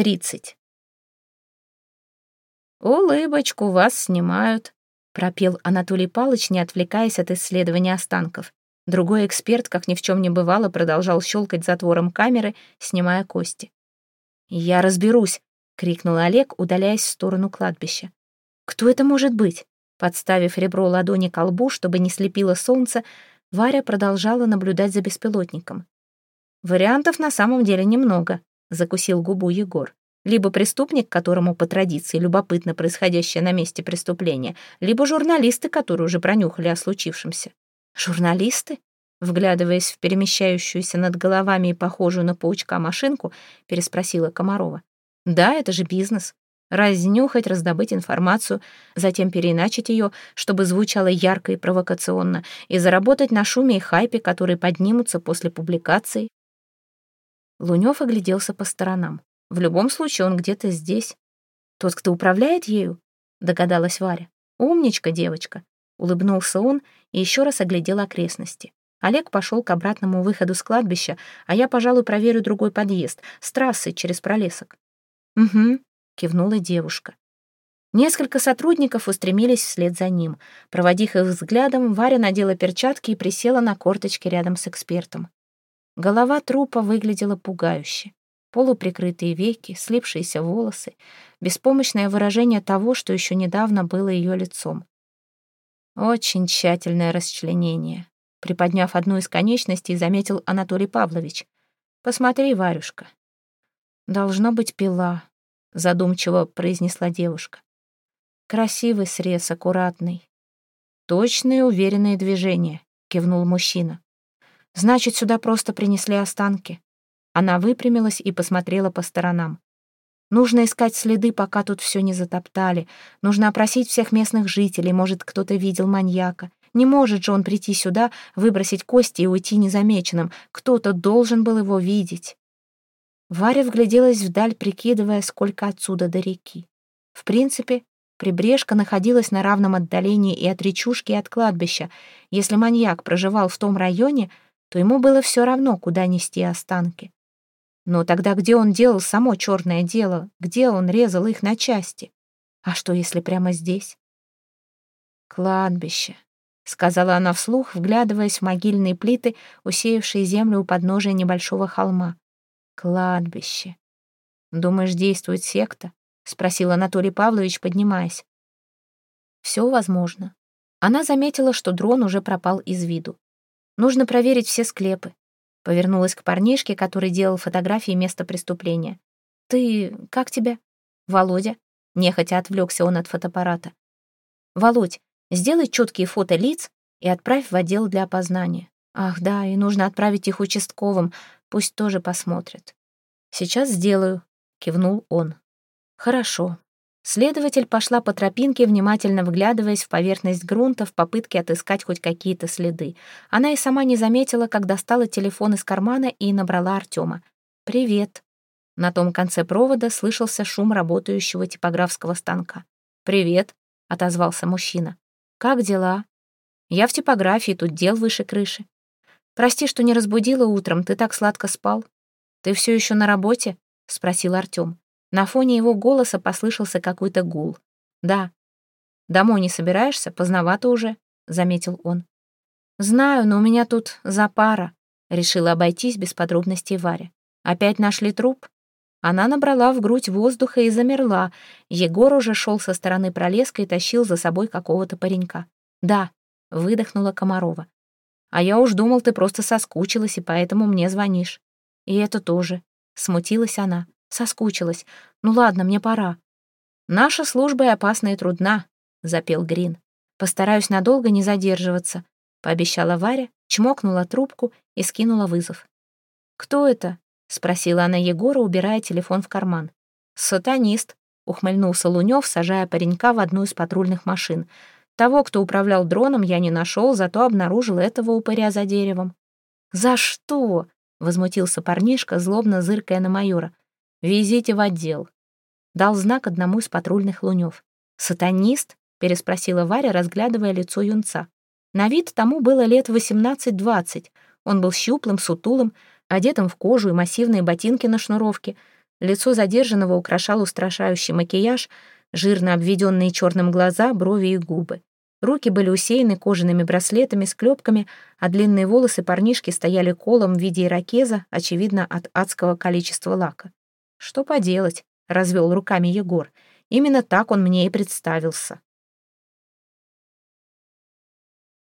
30. «Улыбочку вас снимают», — пропел Анатолий Палыч, не отвлекаясь от исследования останков. Другой эксперт, как ни в чем не бывало, продолжал щелкать затвором камеры, снимая кости. «Я разберусь», — крикнул Олег, удаляясь в сторону кладбища. «Кто это может быть?» Подставив ребро ладони к лбу, чтобы не слепило солнце, Варя продолжала наблюдать за беспилотником. «Вариантов на самом деле немного», — закусил губу Егор. «Либо преступник, которому по традиции любопытно происходящее на месте преступления, либо журналисты, которые уже пронюхали о случившемся». «Журналисты?» Вглядываясь в перемещающуюся над головами и похожую на паучка машинку, переспросила Комарова. «Да, это же бизнес. Разнюхать, раздобыть информацию, затем переиначить ее, чтобы звучало ярко и провокационно, и заработать на шуме и хайпе, которые поднимутся после публикации. Лунёв огляделся по сторонам. В любом случае он где-то здесь. Тот, кто управляет ею, догадалась Варя. Умничка, девочка. Улыбнулся он и еще раз оглядел окрестности. Олег пошел к обратному выходу с кладбища, а я, пожалуй, проверю другой подъезд, с трассы через пролесок. «Угу», кивнула девушка. Несколько сотрудников устремились вслед за ним. Проводив их взглядом, Варя надела перчатки и присела на корточки рядом с экспертом. Голова трупа выглядела пугающе. Полуприкрытые веки, слипшиеся волосы, беспомощное выражение того, что еще недавно было ее лицом. Очень тщательное расчленение. Приподняв одну из конечностей, заметил Анатолий Павлович. «Посмотри, Варюшка. Должно быть пила, — задумчиво произнесла девушка. «Красивый срез, аккуратный». «Точные, уверенные движения», — кивнул мужчина. «Значит, сюда просто принесли останки». Она выпрямилась и посмотрела по сторонам. Нужно искать следы, пока тут все не затоптали. Нужно опросить всех местных жителей, может, кто-то видел маньяка. Не может же он прийти сюда, выбросить кости и уйти незамеченным. Кто-то должен был его видеть. Варя вгляделась вдаль, прикидывая, сколько отсюда до реки. В принципе, прибрежка находилась на равном отдалении и от речушки, и от кладбища. Если маньяк проживал в том районе, то ему было все равно, куда нести останки. Но тогда где он делал само черное дело? Где он резал их на части? А что, если прямо здесь? «Кладбище», — сказала она вслух, вглядываясь в могильные плиты, усеявшие землю у подножия небольшого холма. Кладбище. Думаешь, действует секта? Спросил Анатолий Павлович, поднимаясь. Все возможно. Она заметила, что дрон уже пропал из виду. Нужно проверить все склепы. Повернулась к парнишке, который делал фотографии места преступления. «Ты... как тебя?» «Володя». Нехотя отвлекся он от фотоаппарата. «Володь, сделай четкие фото лиц и отправь в отдел для опознания. Ах, да, и нужно отправить их участковым, Пусть тоже посмотрят. Сейчас сделаю, кивнул он. Хорошо. Следователь пошла по тропинке, внимательно вглядываясь в поверхность грунта в попытке отыскать хоть какие-то следы. Она и сама не заметила, как достала телефон из кармана и набрала Артема. «Привет». На том конце провода слышался шум работающего типографского станка. «Привет», — отозвался мужчина. «Как дела?» «Я в типографии, тут дел выше крыши. Прости, что не разбудила утром, ты так сладко спал. Ты все еще на работе? спросил Артем. На фоне его голоса послышался какой-то гул. Да. Домой не собираешься? Поздновато уже, заметил он. Знаю, но у меня тут запара. Решила обойтись без подробностей Варя. Опять нашли труп? Она набрала в грудь воздуха и замерла. Егор уже шел со стороны пролеска и тащил за собой какого-то паренька. «Да», — выдохнула Комарова. А я уж думал, ты просто соскучилась, и поэтому мне звонишь. И это тоже. Смутилась она. Соскучилась. Ну ладно, мне пора. Наша служба и опасна и трудна, запел Грин. Постараюсь надолго не задерживаться, пообещала Варя, чмокнула трубку и скинула вызов. Кто это? спросила она Егора, убирая телефон в карман. Сатанист, ухмыльнулся Лунёв, сажая паренька в одну из патрульных машин. Того, кто управлял дроном, я не нашел, зато обнаружил этого упыря за деревом. «За что?» — возмутился парнишка, злобно зыркая на майора. «Везите в отдел». Дал знак одному из патрульных лунев. «Сатанист?» — переспросила Варя, разглядывая лицо юнца. На вид тому было лет 18-20. Он был щуплым, сутулым, одетым в кожу и массивные ботинки на шнуровке. Лицо задержанного украшал устрашающий макияж, жирно обведенные черным глаза, брови и губы. Руки были усеяны кожаными браслетами с клепками, а длинные волосы парнишки стояли колом в виде ирокеза, очевидно, от адского количества лака. «Что поделать?» — развел руками Егор. «Именно так он мне и представился».